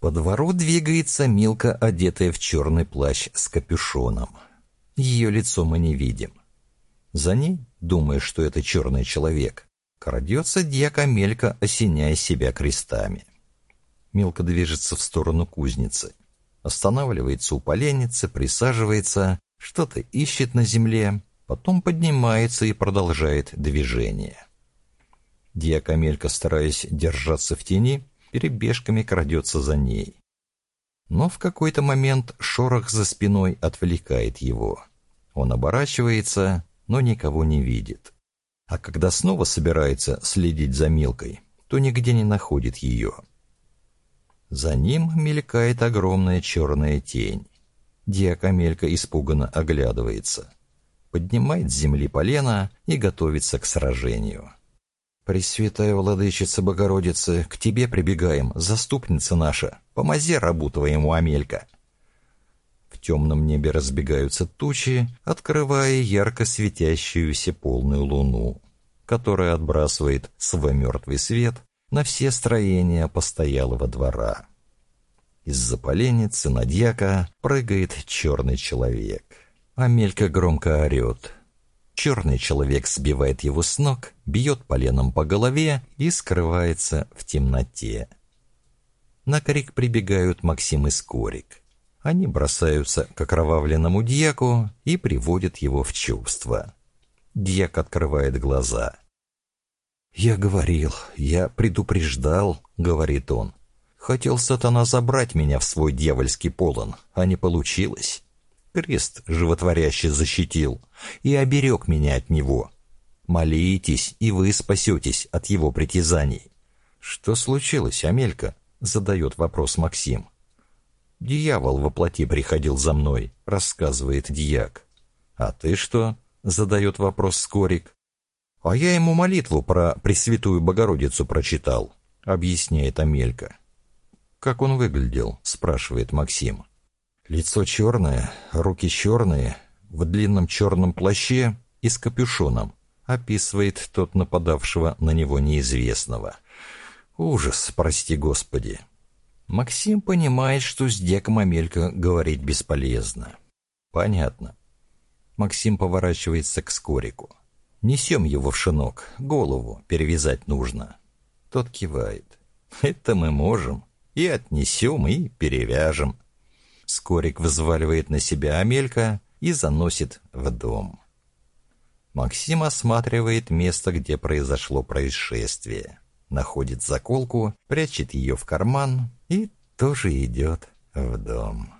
По двору двигается Милка, одетая в черный плащ с капюшоном. Ее лицо мы не видим. За ней, думая, что это черный человек, крадется дьяка Мелька, осеняя себя крестами. Милка движется в сторону кузницы. Останавливается у поленницы, присаживается, что-то ищет на земле, потом поднимается и продолжает движение. Дьяк Амелька, стараясь держаться в тени, перебежками крадется за ней. Но в какой-то момент шорох за спиной отвлекает его. Он оборачивается, но никого не видит. А когда снова собирается следить за Милкой, то нигде не находит ее. За ним мелькает огромная черная тень. Диакамелька испуганно оглядывается. Поднимает с земли полено и готовится к сражению. «Пресвятая владычица Богородицы, к тебе прибегаем, заступница наша, помози рабу твоему, Амелька!» В темном небе разбегаются тучи, открывая ярко светящуюся полную луну, которая отбрасывает свой мертвый свет на все строения постоялого двора. Из-за поленницы на дьяка прыгает черный человек. Амелька громко орет. Черный человек сбивает его с ног, бьет поленом по голове и скрывается в темноте. На крик прибегают Максим и Скорик. Они бросаются к окровавленному дьяку и приводят его в чувство. Дьяк открывает глаза. «Я говорил, я предупреждал», — говорит он. «Хотел сатана забрать меня в свой дьявольский полон, а не получилось. Крест животворящий защитил и оберег меня от него. Молитесь, и вы спасетесь от его притязаний». «Что случилось, Амелька?» — задает вопрос Максим. «Дьявол во плоти приходил за мной», — рассказывает дьяк. «А ты что?» — задает вопрос Скорик. «А я ему молитву про Пресвятую Богородицу прочитал», — объясняет Амелька. «Как он выглядел?» — спрашивает Максим. «Лицо черное, руки черные, в длинном черном плаще и с капюшоном», — описывает тот нападавшего на него неизвестного. «Ужас, прости господи». Максим понимает, что с Деком Амелька говорить бесполезно. «Понятно». Максим поворачивается к Скорику. Несем его в шинок, голову перевязать нужно. Тот кивает. Это мы можем. И отнесем, и перевяжем. Скорик взваливает на себя Амелька и заносит в дом. Максим осматривает место, где произошло происшествие. Находит заколку, прячет ее в карман и тоже идет в дом.